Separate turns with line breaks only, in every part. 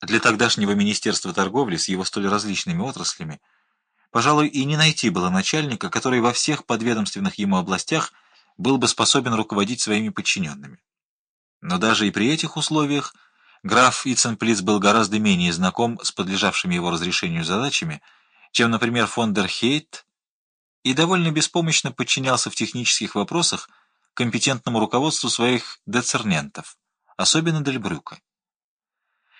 Для тогдашнего Министерства торговли с его столь различными отраслями, пожалуй, и не найти было начальника, который во всех подведомственных ему областях был бы способен руководить своими подчиненными. Но даже и при этих условиях граф Иценплиц был гораздо менее знаком с подлежавшими его разрешению задачами, чем, например, фон дер Хейт, и довольно беспомощно подчинялся в технических вопросах компетентному руководству своих децернентов, особенно Дельбрюка.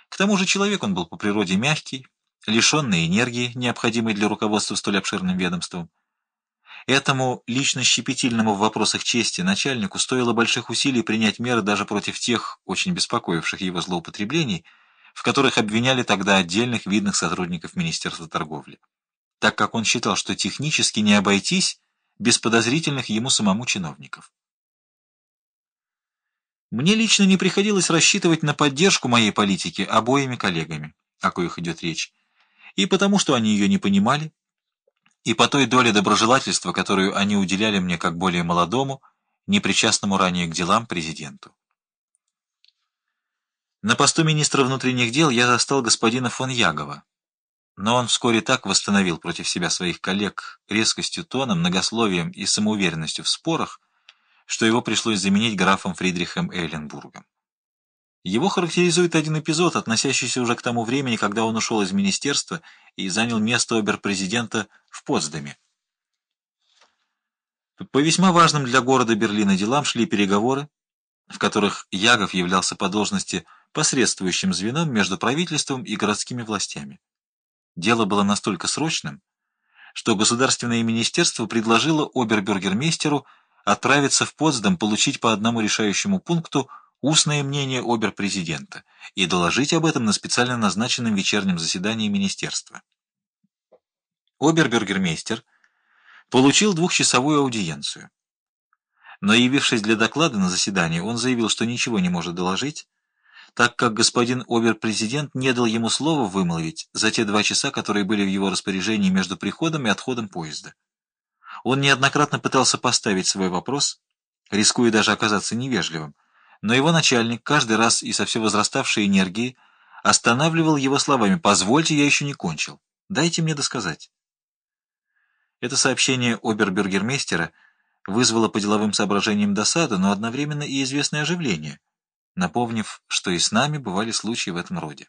К тому же человек он был по природе мягкий, лишенный энергии, необходимой для руководства столь обширным ведомством. Этому лично щепетильному в вопросах чести начальнику стоило больших усилий принять меры даже против тех, очень беспокоивших его злоупотреблений, в которых обвиняли тогда отдельных видных сотрудников Министерства торговли, так как он считал, что технически не обойтись без подозрительных ему самому чиновников. Мне лично не приходилось рассчитывать на поддержку моей политики обоими коллегами, о коих идет речь, и потому, что они ее не понимали, и по той доле доброжелательства, которую они уделяли мне как более молодому, непричастному ранее к делам президенту. На посту министра внутренних дел я застал господина фон Ягова, но он вскоре так восстановил против себя своих коллег резкостью тона, многословием и самоуверенностью в спорах, что его пришлось заменить графом Фридрихом Эйленбургом. Его характеризует один эпизод, относящийся уже к тому времени, когда он ушел из министерства и занял место оберпрезидента в Потсдаме. По весьма важным для города Берлина делам шли переговоры, в которых Ягов являлся по должности посредствующим звеном между правительством и городскими властями. Дело было настолько срочным, что государственное министерство предложило обербюргермейстеру отправиться в Потсдам, получить по одному решающему пункту устное мнение обер-президента и доложить об этом на специально назначенном вечернем заседании министерства. Обербюргермейстер получил двухчасовую аудиенцию. Но явившись для доклада на заседание, он заявил, что ничего не может доложить, так как господин обер-президент не дал ему слова вымолвить за те два часа, которые были в его распоряжении между приходом и отходом поезда. Он неоднократно пытался поставить свой вопрос, рискуя даже оказаться невежливым, но его начальник каждый раз и со все возраставшей энергией останавливал его словами «Позвольте, я еще не кончил. Дайте мне досказать». Это сообщение обербюргермейстера вызвало по деловым соображениям досаду, но одновременно и известное оживление, напомнив, что и с нами бывали случаи в этом роде.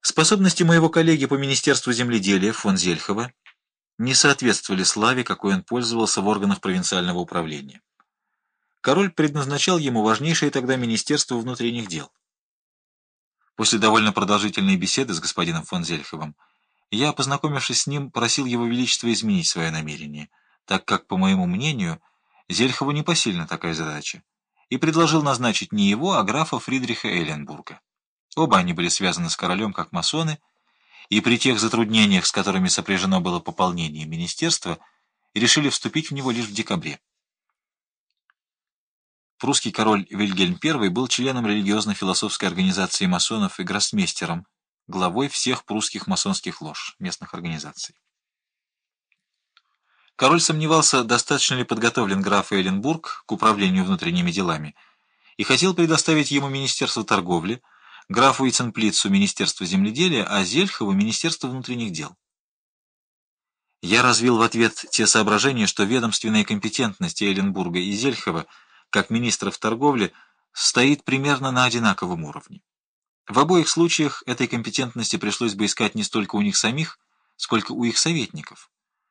Способности моего коллеги по Министерству земледелия фон Зельхова не соответствовали славе, какой он пользовался в органах провинциального управления. Король предназначал ему важнейшее тогда Министерство внутренних дел. После довольно продолжительной беседы с господином фон Зельховым я, познакомившись с ним, просил его величество изменить свое намерение, так как, по моему мнению, Зельхову непосильна такая задача, и предложил назначить не его, а графа Фридриха Эйленбурга. Оба они были связаны с королем как масоны, и при тех затруднениях, с которыми сопряжено было пополнение министерства, решили вступить в него лишь в декабре. Прусский король Вильгельм I был членом религиозно-философской организации масонов и гроссмейстером, главой всех прусских масонских лож, местных организаций. Король сомневался, достаточно ли подготовлен граф Эйленбург к управлению внутренними делами, и хотел предоставить ему Министерство торговли, графу Иценплицу Министерство земледелия, а Зельхову Министерство внутренних дел. Я развил в ответ те соображения, что ведомственная компетентность Эйленбурга и Зельхова – как министров торговли, стоит примерно на одинаковом уровне. В обоих случаях этой компетентности пришлось бы искать не столько у них самих, сколько у их советников.